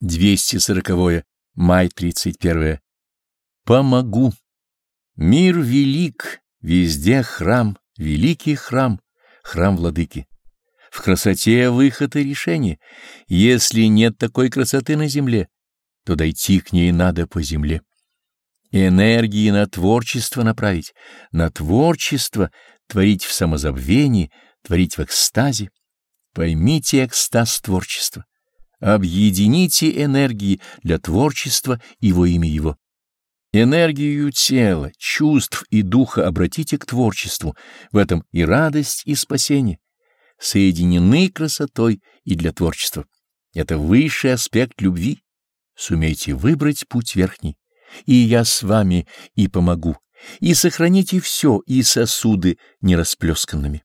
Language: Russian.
240. Май 31. Помогу. Мир велик, везде храм, великий храм, храм владыки. В красоте выход и решение. Если нет такой красоты на земле, то дойти к ней надо по земле. Энергии на творчество направить, на творчество творить в самозабвении, творить в экстазе. Поймите экстаз творчества. Объедините энергии для творчества и во имя его. Энергию тела, чувств и духа обратите к творчеству, в этом и радость, и спасение. Соединены красотой и для творчества. Это высший аспект любви. Сумейте выбрать путь верхний. И я с вами и помогу, и сохраните все, и сосуды нерасплесканными.